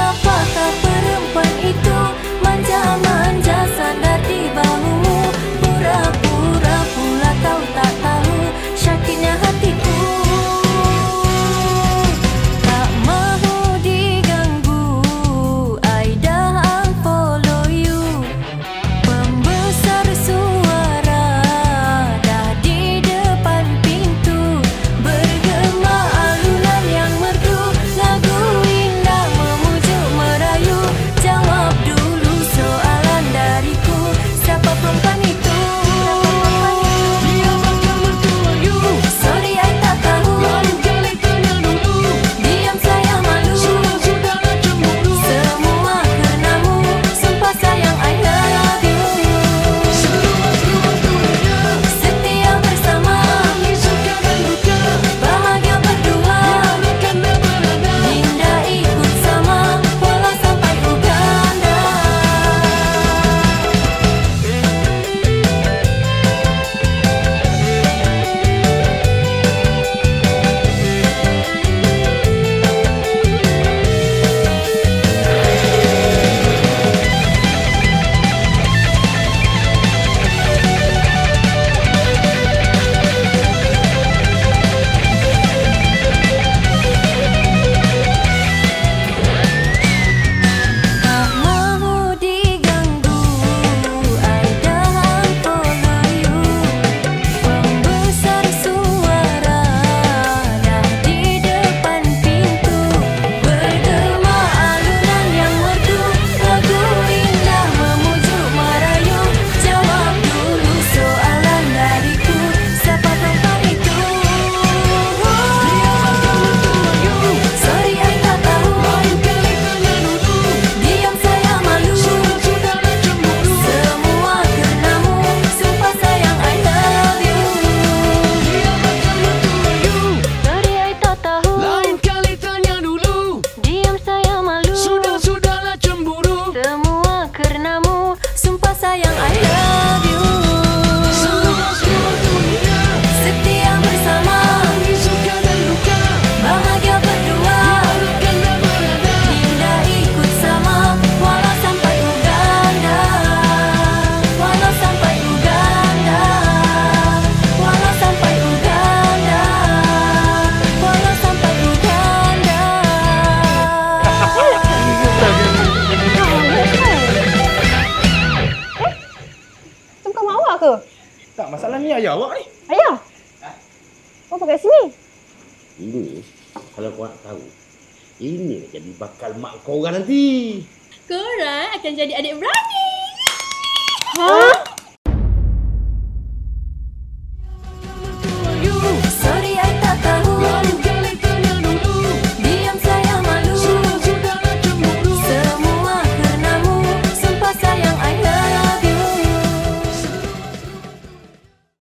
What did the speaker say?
apa-apa Tak, masalah ni ayah awak ni. Ayah. Ha? Apa kat sini? Ini kalau kau nak tahu. Ini jadi bakal mak korang nanti. Korang akan jadi adik berani. Ha? Huh?